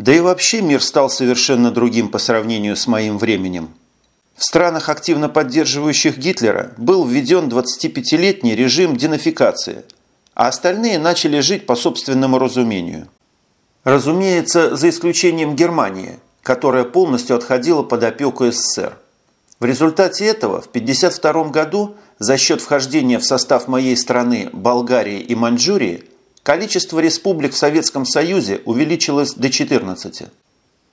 Да и вообще мир стал совершенно другим по сравнению с моим временем. В странах, активно поддерживающих Гитлера, был введен 25-летний режим денацификации, а остальные начали жить по собственному разумению. Разумеется, за исключением Германии, которая полностью отходила под опеку СССР. В результате этого в 1952 году за счет вхождения в состав моей страны Болгарии и Маньчжурии количество республик в Советском Союзе увеличилось до 14.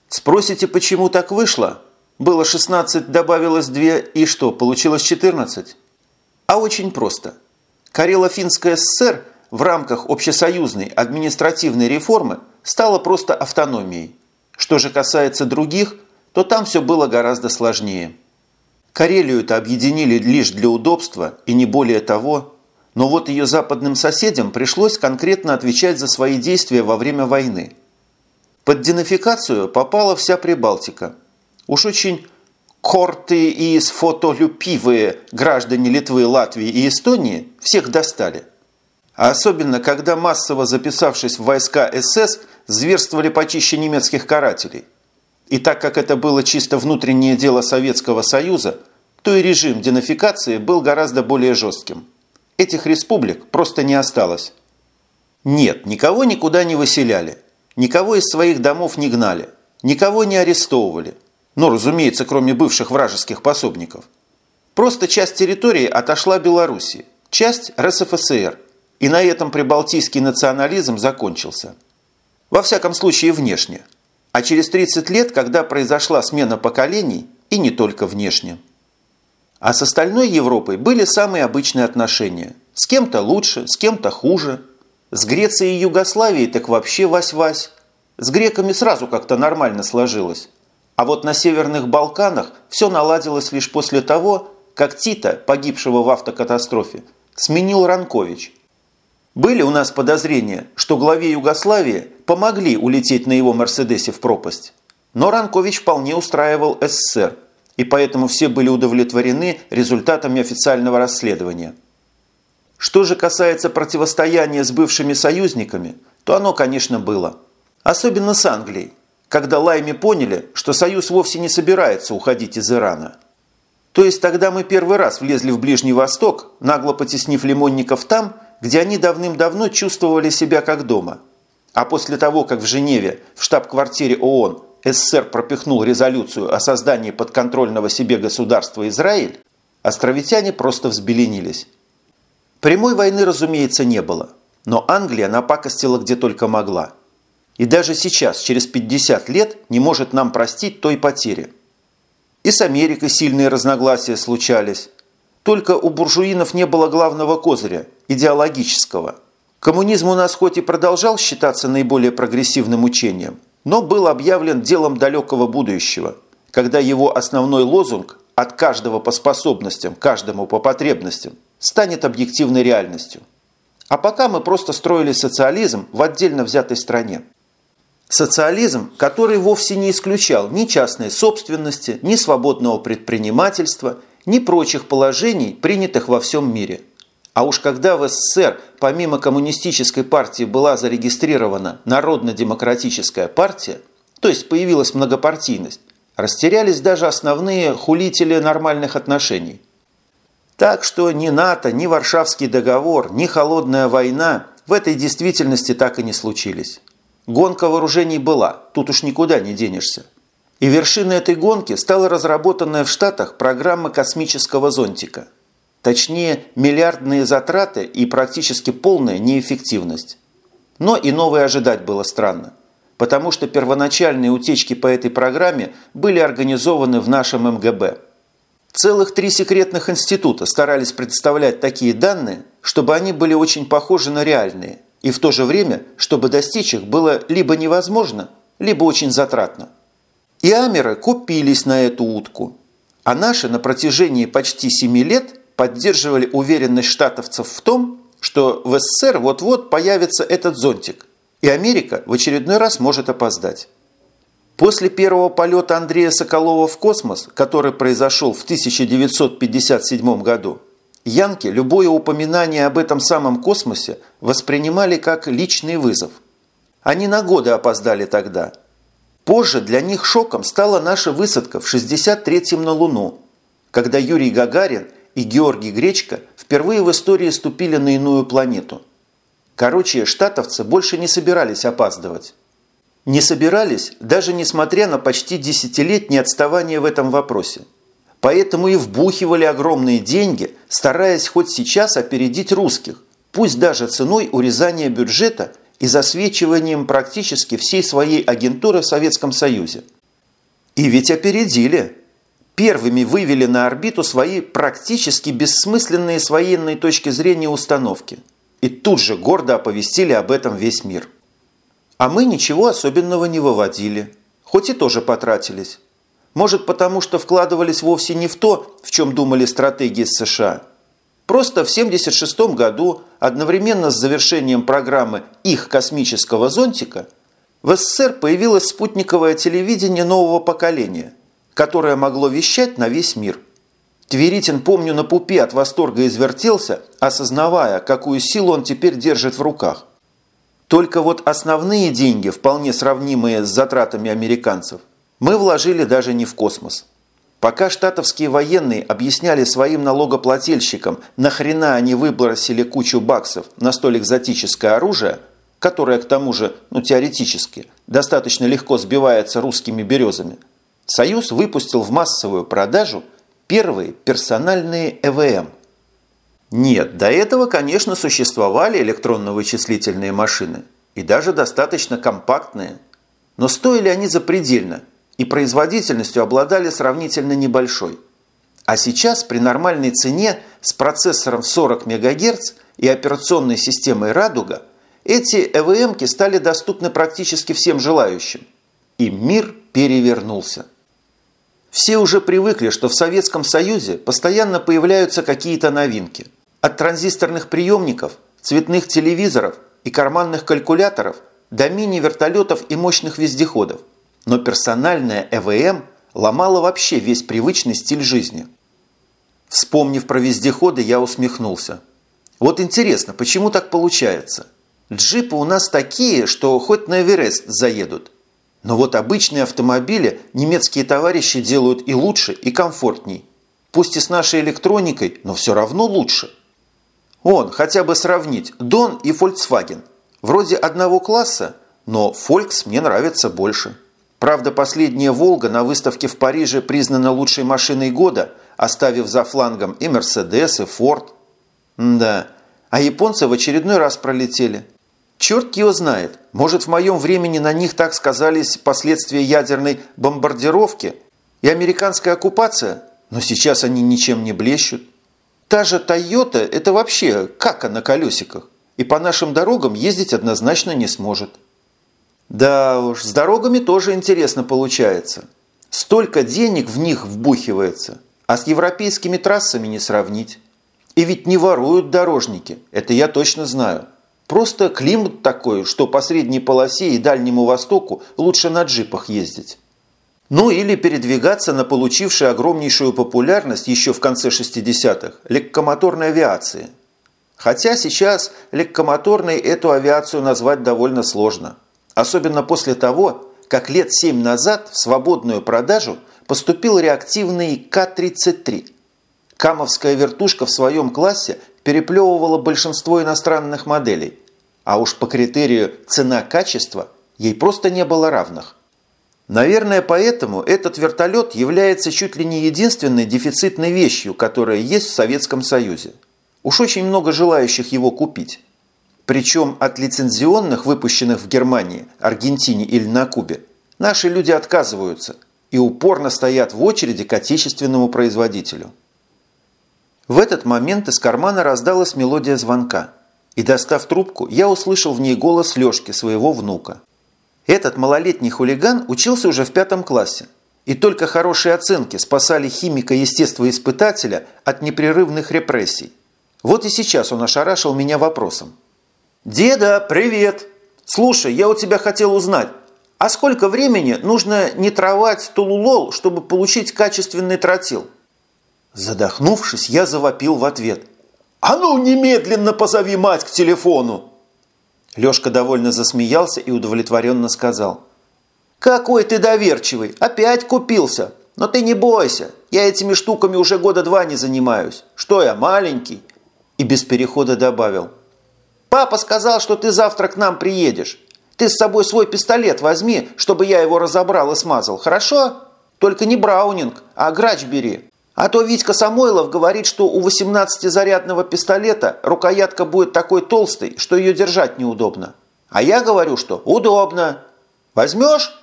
Спросите, почему так вышло? Было 16, добавилось 2, и что, получилось 14? А очень просто. Карело-Финская ССР в рамках общесоюзной административной реформы стала просто автономией. Что же касается других, то там все было гораздо сложнее. Карелию-то объединили лишь для удобства и не более того, но вот ее западным соседям пришлось конкретно отвечать за свои действия во время войны. Под денацификацию попала вся Прибалтика. Уж очень корты и сфотолюбивые граждане Литвы, Латвии и Эстонии всех достали. А особенно, когда массово записавшись в войска СС, зверствовали почище немецких карателей – и так как это было чисто внутреннее дело Советского Союза, то и режим денацификации был гораздо более жестким. Этих республик просто не осталось. Нет, никого никуда не выселяли, никого из своих домов не гнали, никого не арестовывали. Ну, разумеется, кроме бывших вражеских пособников. Просто часть территории отошла Белоруссии, часть РСФСР, и на этом прибалтийский национализм закончился. Во всяком случае, внешне – а через 30 лет, когда произошла смена поколений, и не только внешне. А с остальной Европой были самые обычные отношения. С кем-то лучше, с кем-то хуже. С Грецией и Югославией так вообще вась-вась. С греками сразу как-то нормально сложилось. А вот на Северных Балканах все наладилось лишь после того, как Тита, погибшего в автокатастрофе, сменил Ранкович – были у нас подозрения, что главе Югославии помогли улететь на его «Мерседесе» в пропасть. Но Ранкович вполне устраивал СССР, и поэтому все были удовлетворены результатами официального расследования. Что же касается противостояния с бывшими союзниками, то оно, конечно, было. Особенно с Англией, когда Лайми поняли, что Союз вовсе не собирается уходить из Ирана. То есть тогда мы первый раз влезли в Ближний Восток, нагло потеснив лимонников там – где они давным-давно чувствовали себя как дома. А после того, как в Женеве, в штаб-квартире ООН, СССР пропихнул резолюцию о создании подконтрольного себе государства Израиль, островитяне просто взбеленились. Прямой войны, разумеется, не было, но Англия напакостила где только могла. И даже сейчас, через 50 лет, не может нам простить той потери. И с Америкой сильные разногласия случались, только у буржуинов не было главного козыря – идеологического. Коммунизм у нас хоть и продолжал считаться наиболее прогрессивным учением, но был объявлен делом далекого будущего, когда его основной лозунг «от каждого по способностям, каждому по потребностям» станет объективной реальностью. А пока мы просто строили социализм в отдельно взятой стране. Социализм, который вовсе не исключал ни частной собственности, ни свободного предпринимательства, ни прочих положений, принятых во всем мире. А уж когда в СССР помимо коммунистической партии была зарегистрирована Народно-демократическая партия, то есть появилась многопартийность, растерялись даже основные хулители нормальных отношений. Так что ни НАТО, ни Варшавский договор, ни Холодная война в этой действительности так и не случились. Гонка вооружений была, тут уж никуда не денешься. И вершиной этой гонки стала разработанная в Штатах программа космического зонтика. Точнее, миллиардные затраты и практически полная неэффективность. Но и новое ожидать было странно, потому что первоначальные утечки по этой программе были организованы в нашем МГБ. Целых три секретных института старались представлять такие данные, чтобы они были очень похожи на реальные, и в то же время, чтобы достичь их было либо невозможно, либо очень затратно. И амеры купились на эту утку. А наши на протяжении почти семи лет поддерживали уверенность штатовцев в том, что в СССР вот-вот появится этот зонтик, и Америка в очередной раз может опоздать. После первого полета Андрея Соколова в космос, который произошел в 1957 году, янки любое упоминание об этом самом космосе воспринимали как личный вызов. Они на годы опоздали тогда – Позже для них шоком стала наша высадка в 63-м на Луну, когда Юрий Гагарин и Георгий Гречко впервые в истории ступили на иную планету. Короче, штатовцы больше не собирались опаздывать. Не собирались, даже несмотря на почти десятилетнее отставание в этом вопросе. Поэтому и вбухивали огромные деньги, стараясь хоть сейчас опередить русских, пусть даже ценой урезания бюджета и засвечиванием практически всей своей агентуры в Советском Союзе. И ведь опередили. Первыми вывели на орбиту свои практически бессмысленные с военной точки зрения установки. И тут же гордо оповестили об этом весь мир. А мы ничего особенного не выводили, хоть и тоже потратились. Может потому, что вкладывались вовсе не в то, в чем думали стратегии США – Просто в 1976 году, одновременно с завершением программы их космического зонтика, в СССР появилось спутниковое телевидение нового поколения, которое могло вещать на весь мир. Тверитин, помню, на пупе от восторга извертелся, осознавая, какую силу он теперь держит в руках. Только вот основные деньги, вполне сравнимые с затратами американцев, мы вложили даже не в космос – Пока штатовские военные объясняли своим налогоплательщикам, нахрена они выбросили кучу баксов на столь экзотическое оружие, которое, к тому же, ну теоретически, достаточно легко сбивается русскими березами, Союз выпустил в массовую продажу первые персональные ЭВМ. Нет, до этого, конечно, существовали электронно-вычислительные машины, и даже достаточно компактные. Но стоили они запредельно – и производительностью обладали сравнительно небольшой. А сейчас при нормальной цене с процессором 40 МГц и операционной системой «Радуга» эти ЭВМки стали доступны практически всем желающим. И мир перевернулся. Все уже привыкли, что в Советском Союзе постоянно появляются какие-то новинки. От транзисторных приемников, цветных телевизоров и карманных калькуляторов до мини-вертолетов и мощных вездеходов – но персональная ЭВМ ломала вообще весь привычный стиль жизни. Вспомнив про вездеходы, я усмехнулся. Вот интересно, почему так получается? Джипы у нас такие, что хоть на Эверест заедут. Но вот обычные автомобили немецкие товарищи делают и лучше, и комфортней. Пусть и с нашей электроникой, но все равно лучше. Он, хотя бы сравнить, Дон и Volkswagen. Вроде одного класса, но Volks мне нравится больше. Правда, последняя «Волга» на выставке в Париже признана лучшей машиной года, оставив за флангом и «Мерседес», и «Форд». Да, а японцы в очередной раз пролетели. Черт его знает, может в моем времени на них так сказались последствия ядерной бомбардировки и американская оккупация, но сейчас они ничем не блещут. Та же «Тойота» – это вообще кака на колесиках, и по нашим дорогам ездить однозначно не сможет. Да уж, с дорогами тоже интересно получается. Столько денег в них вбухивается, а с европейскими трассами не сравнить. И ведь не воруют дорожники, это я точно знаю. Просто климат такой, что по средней полосе и Дальнему Востоку лучше на джипах ездить. Ну или передвигаться на получившей огромнейшую популярность еще в конце 60-х легкомоторной авиации. Хотя сейчас легкомоторной эту авиацию назвать довольно сложно – Особенно после того, как лет семь назад в свободную продажу поступил реактивный К-33. Камовская вертушка в своем классе переплевывала большинство иностранных моделей, а уж по критерию цена-качество ей просто не было равных. Наверное, поэтому этот вертолет является чуть ли не единственной дефицитной вещью, которая есть в Советском Союзе. Уж очень много желающих его купить. Причем от лицензионных, выпущенных в Германии, Аргентине или на Кубе, наши люди отказываются и упорно стоят в очереди к отечественному производителю. В этот момент из кармана раздалась мелодия звонка, и, достав трубку, я услышал в ней голос Лешки, своего внука. Этот малолетний хулиган учился уже в пятом классе, и только хорошие оценки спасали химика-естествоиспытателя от непрерывных репрессий. Вот и сейчас он ошарашил меня вопросом – «Деда, привет! Слушай, я у тебя хотел узнать, а сколько времени нужно нитровать тулулол, чтобы получить качественный тротил?» Задохнувшись, я завопил в ответ. «А ну, немедленно позови мать к телефону!» Лешка довольно засмеялся и удовлетворенно сказал. «Какой ты доверчивый! Опять купился! Но ты не бойся, я этими штуками уже года два не занимаюсь. Что я, маленький?» И без перехода добавил. «Папа сказал, что ты завтра к нам приедешь. Ты с собой свой пистолет возьми, чтобы я его разобрал и смазал, хорошо? Только не Браунинг, а грач бери. А то Витька Самойлов говорит, что у 18-зарядного пистолета рукоятка будет такой толстой, что ее держать неудобно. А я говорю, что удобно. Возьмешь?»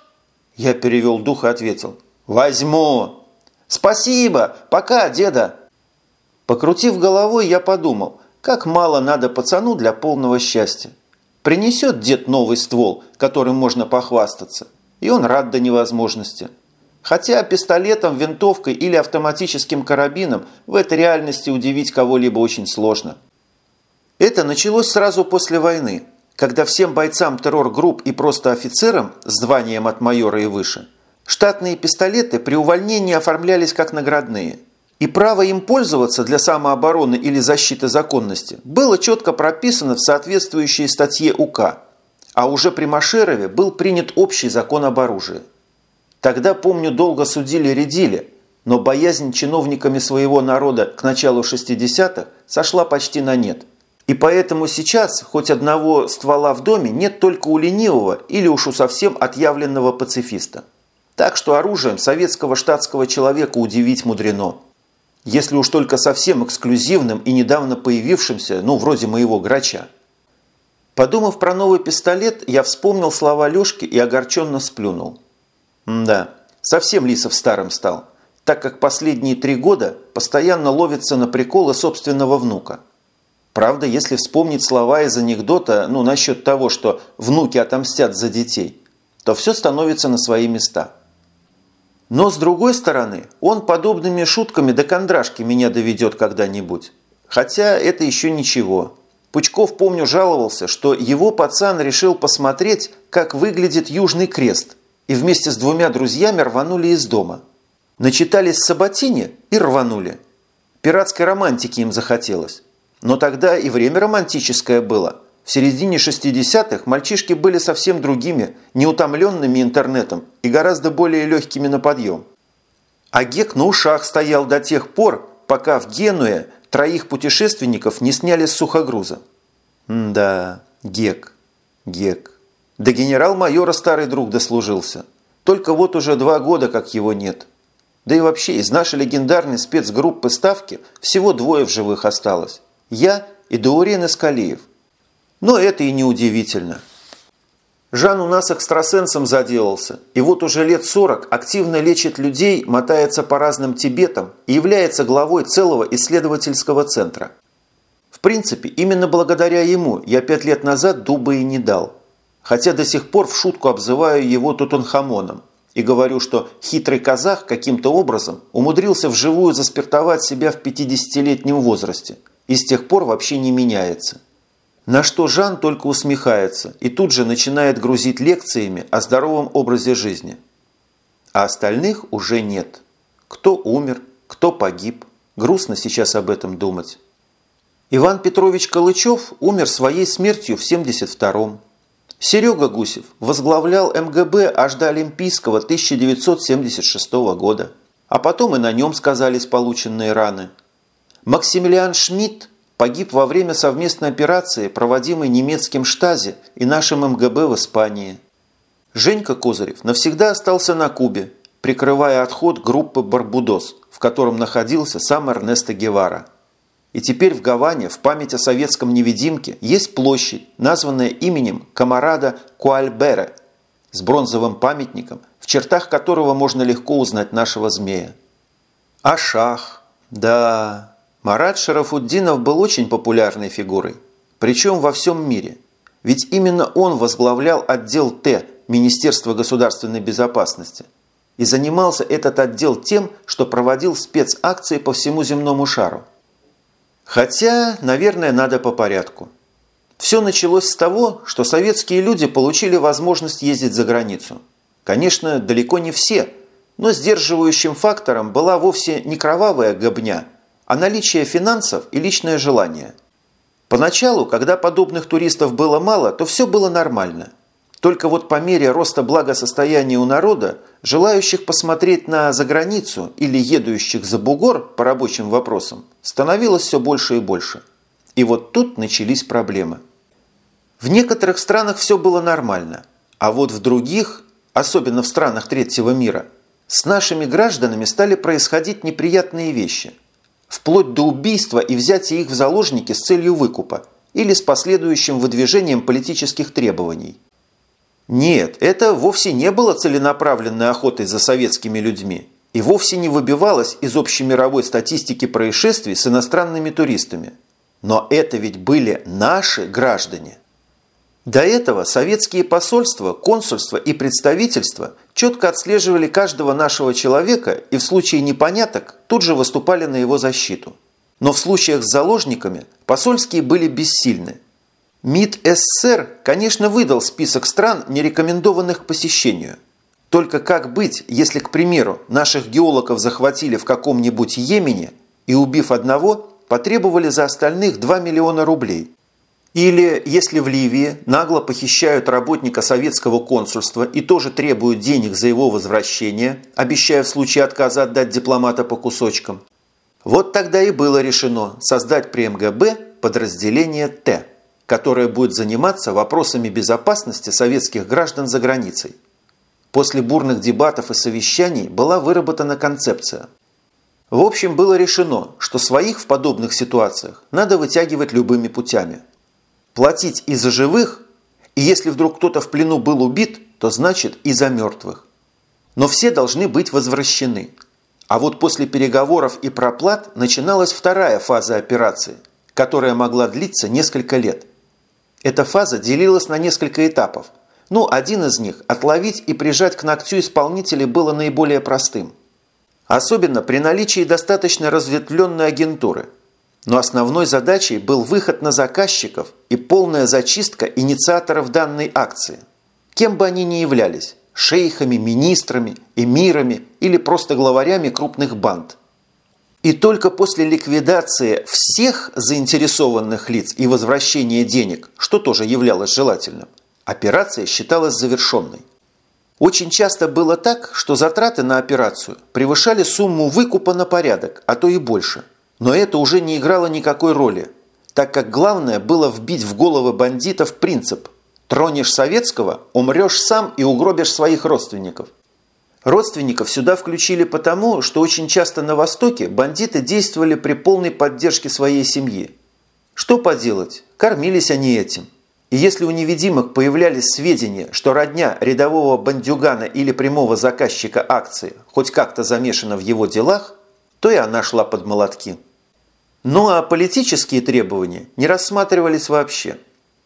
Я перевел дух и ответил. «Возьму!» «Спасибо! Пока, деда!» Покрутив головой, я подумал, как мало надо пацану для полного счастья. Принесет дед новый ствол, которым можно похвастаться, и он рад до невозможности. Хотя пистолетом, винтовкой или автоматическим карабином в этой реальности удивить кого-либо очень сложно. Это началось сразу после войны, когда всем бойцам террор-групп и просто офицерам с званием от майора и выше штатные пистолеты при увольнении оформлялись как наградные. И право им пользоваться для самообороны или защиты законности было четко прописано в соответствующей статье УК, а уже при Машерове был принят общий закон об оружии. Тогда, помню, долго судили-редили, но боязнь чиновниками своего народа к началу 60-х сошла почти на нет. И поэтому сейчас хоть одного ствола в доме нет только у ленивого или уж у совсем отъявленного пацифиста. Так что оружием советского штатского человека удивить мудрено. Если уж только совсем эксклюзивным и недавно появившимся, ну, вроде моего грача. Подумав про новый пистолет, я вспомнил слова Лешки и огорченно сплюнул. Да, совсем Лисов старым стал, так как последние три года постоянно ловится на приколы собственного внука. Правда, если вспомнить слова из анекдота, ну, насчет того, что внуки отомстят за детей, то все становится на свои места. Но, с другой стороны, он подобными шутками до кондрашки меня доведет когда-нибудь. Хотя это еще ничего. Пучков, помню, жаловался, что его пацан решил посмотреть, как выглядит Южный Крест – и вместе с двумя друзьями рванули из дома. Начитались Саботине и рванули. Пиратской романтики им захотелось. Но тогда и время романтическое было. В середине 60-х мальчишки были совсем другими, неутомленными интернетом и гораздо более легкими на подъем. А Гек на ушах стоял до тех пор, пока в Генуе троих путешественников не сняли с сухогруза. М да, Гек, Гек. До генерал-майора старый друг дослужился. Только вот уже два года, как его нет. Да и вообще, из нашей легендарной спецгруппы Ставки всего двое в живых осталось. Я и Даурен Искалиев. Но это и не удивительно. Жан у нас экстрасенсом заделался, и вот уже лет 40 активно лечит людей, мотается по разным Тибетам и является главой целого исследовательского центра. В принципе, именно благодаря ему я пять лет назад дуба и не дал – хотя до сих пор в шутку обзываю его Тутанхамоном и говорю, что хитрый казах каким-то образом умудрился вживую заспиртовать себя в 50-летнем возрасте и с тех пор вообще не меняется. На что Жан только усмехается и тут же начинает грузить лекциями о здоровом образе жизни. А остальных уже нет. Кто умер, кто погиб. Грустно сейчас об этом думать. Иван Петрович Калычев умер своей смертью в 72-м. Серега Гусев возглавлял МГБ аж до Олимпийского 1976 года, а потом и на нем сказались полученные раны. Максимилиан Шмидт погиб во время совместной операции, проводимой немецким Штази и нашим МГБ в Испании. Женька Козырев навсегда остался на Кубе, прикрывая отход группы «Барбудос», в котором находился сам Эрнесто Гевара – и теперь в Гаване в память о советском невидимке есть площадь, названная именем комарада Куальбере, с бронзовым памятником, в чертах которого можно легко узнать нашего змея. А шах, да, Марат Шарафуддинов был очень популярной фигурой, причем во всем мире. Ведь именно он возглавлял отдел Т Министерства государственной безопасности. И занимался этот отдел тем, что проводил спецакции по всему земному шару – Хотя, наверное, надо по порядку. Все началось с того, что советские люди получили возможность ездить за границу. Конечно, далеко не все, но сдерживающим фактором была вовсе не кровавая гобня, а наличие финансов и личное желание. Поначалу, когда подобных туристов было мало, то все было нормально. Только вот по мере роста благосостояния у народа, желающих посмотреть на заграницу или едущих за бугор по рабочим вопросам, становилось все больше и больше. И вот тут начались проблемы. В некоторых странах все было нормально, а вот в других, особенно в странах третьего мира, с нашими гражданами стали происходить неприятные вещи. Вплоть до убийства и взятия их в заложники с целью выкупа или с последующим выдвижением политических требований. Нет, это вовсе не было целенаправленной охотой за советскими людьми и вовсе не выбивалось из общемировой статистики происшествий с иностранными туристами. Но это ведь были наши граждане. До этого советские посольства, консульства и представительства четко отслеживали каждого нашего человека и в случае непоняток тут же выступали на его защиту. Но в случаях с заложниками посольские были бессильны, МИД СССР, конечно, выдал список стран, не рекомендованных к посещению. Только как быть, если, к примеру, наших геологов захватили в каком-нибудь Йемене и, убив одного, потребовали за остальных 2 миллиона рублей? Или если в Ливии нагло похищают работника советского консульства и тоже требуют денег за его возвращение, обещая в случае отказа отдать дипломата по кусочкам? Вот тогда и было решено создать при МГБ подразделение «Т» которая будет заниматься вопросами безопасности советских граждан за границей. После бурных дебатов и совещаний была выработана концепция. В общем, было решено, что своих в подобных ситуациях надо вытягивать любыми путями. Платить и за живых, и если вдруг кто-то в плену был убит, то значит и за мертвых. Но все должны быть возвращены. А вот после переговоров и проплат начиналась вторая фаза операции, которая могла длиться несколько лет – эта фаза делилась на несколько этапов. Ну, один из них – отловить и прижать к ногтю исполнителя было наиболее простым. Особенно при наличии достаточно разветвленной агентуры. Но основной задачей был выход на заказчиков и полная зачистка инициаторов данной акции. Кем бы они ни являлись – шейхами, министрами, эмирами или просто главарями крупных банд – и только после ликвидации всех заинтересованных лиц и возвращения денег, что тоже являлось желательным, операция считалась завершенной. Очень часто было так, что затраты на операцию превышали сумму выкупа на порядок, а то и больше. Но это уже не играло никакой роли, так как главное было вбить в головы бандитов принцип «тронешь советского, умрешь сам и угробишь своих родственников». Родственников сюда включили потому, что очень часто на Востоке бандиты действовали при полной поддержке своей семьи. Что поделать, кормились они этим. И если у невидимых появлялись сведения, что родня рядового бандюгана или прямого заказчика акции хоть как-то замешана в его делах, то и она шла под молотки. Ну а политические требования не рассматривались вообще.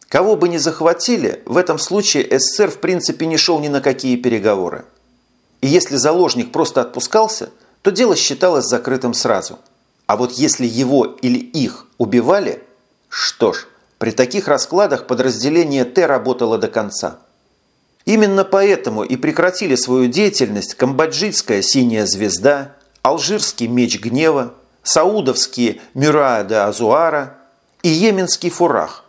Кого бы ни захватили, в этом случае СССР в принципе не шел ни на какие переговоры. И если заложник просто отпускался, то дело считалось закрытым сразу. А вот если его или их убивали, что ж, при таких раскладах подразделение Т работало до конца. Именно поэтому и прекратили свою деятельность камбоджийская «Синяя звезда», алжирский «Меч гнева», саудовские «Мюрая де Азуара» и йеменский «Фурах».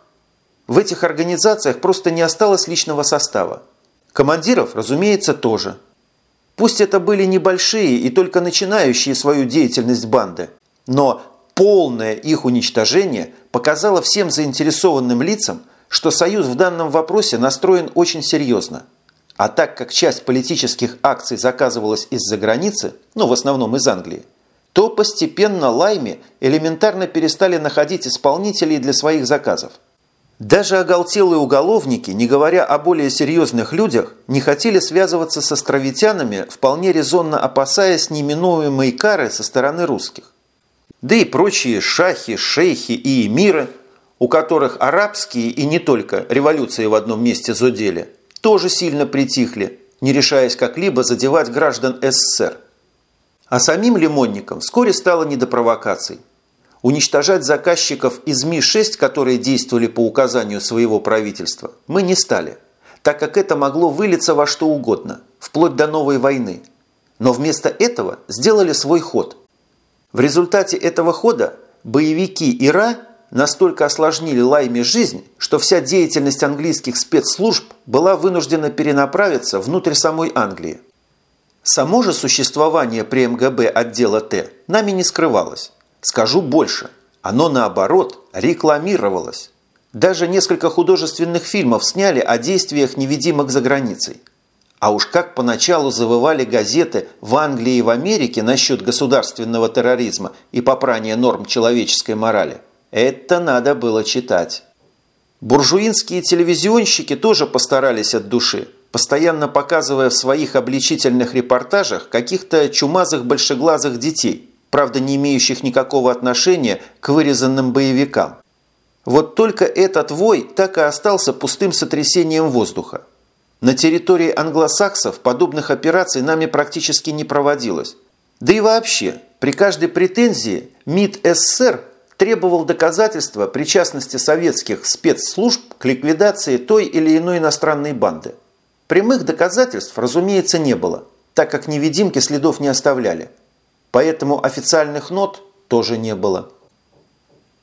В этих организациях просто не осталось личного состава. Командиров, разумеется, тоже – Пусть это были небольшие и только начинающие свою деятельность банды, но полное их уничтожение показало всем заинтересованным лицам, что Союз в данном вопросе настроен очень серьезно. А так как часть политических акций заказывалась из-за границы, ну в основном из Англии, то постепенно лайми элементарно перестали находить исполнителей для своих заказов. Даже оголтелые уголовники, не говоря о более серьезных людях, не хотели связываться с островитянами, вполне резонно опасаясь неминуемой кары со стороны русских. Да и прочие шахи, шейхи и эмиры, у которых арабские и не только революции в одном месте зудели, тоже сильно притихли, не решаясь как-либо задевать граждан СССР. А самим лимонникам вскоре стало не до провокаций. Уничтожать заказчиков из Ми-6, которые действовали по указанию своего правительства, мы не стали, так как это могло вылиться во что угодно, вплоть до новой войны. Но вместо этого сделали свой ход. В результате этого хода боевики ИРА настолько осложнили Лайме жизнь, что вся деятельность английских спецслужб была вынуждена перенаправиться внутрь самой Англии. Само же существование при МГБ отдела Т нами не скрывалось. Скажу больше, оно наоборот рекламировалось. Даже несколько художественных фильмов сняли о действиях невидимок за границей. А уж как поначалу завывали газеты в Англии и в Америке насчет государственного терроризма и попрания норм человеческой морали. Это надо было читать. Буржуинские телевизионщики тоже постарались от души, постоянно показывая в своих обличительных репортажах каких-то чумазых большеглазых детей, правда не имеющих никакого отношения к вырезанным боевикам. Вот только этот вой так и остался пустым сотрясением воздуха. На территории англосаксов подобных операций нами практически не проводилось. Да и вообще, при каждой претензии МИД СССР требовал доказательства причастности советских спецслужб к ликвидации той или иной иностранной банды. Прямых доказательств, разумеется, не было, так как невидимки следов не оставляли. Поэтому официальных нот тоже не было.